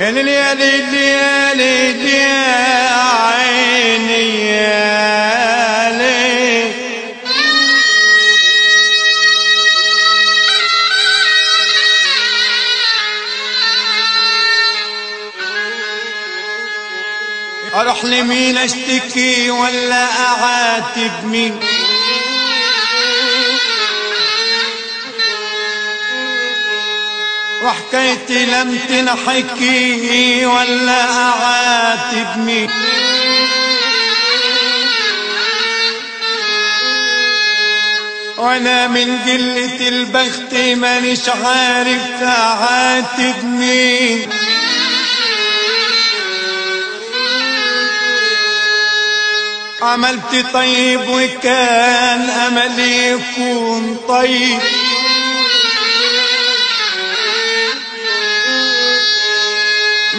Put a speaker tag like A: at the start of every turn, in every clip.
A: يا ليل يا ليل يا عيني أروح لمين أشتكي ولا أعاتب مين؟ وحكايتي لم تنحكي ولا اعاتب مين وأنا من قلة البخت مانيش عارف اعاتب مين عملت طيب وكان أملي يكون طيب.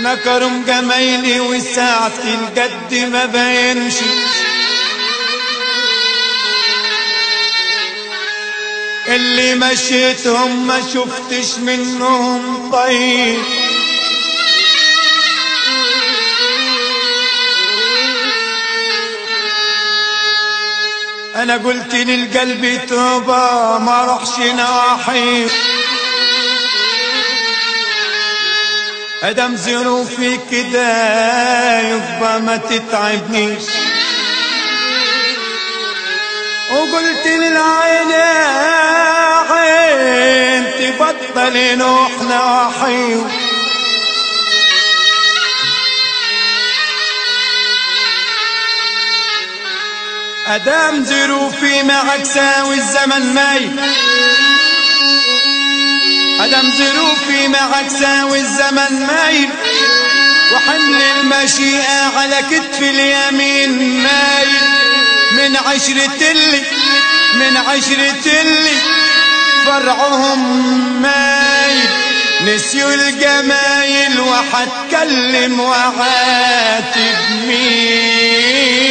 A: نكرم جمايلي وساعة الجد ما بينش. اللي مشيتهم ما شفتش منهم طيب أنا قلت للقلب توبة ما روحش ناحي أدم ظروفي كده يبقى ما تتعبنيش وقلت للعين عين تبطل نوح ناحي ادام ظروفي معك ساوي الزمن ماي آدم ظروفي معك ساوي الزمن مايل. وحمل المشيئة على كتف اليمين مايل. من عشرة اللي من عشرة اللي فرعهم مايل. نسيوا الجمايل وحتكلم وعاتب مين.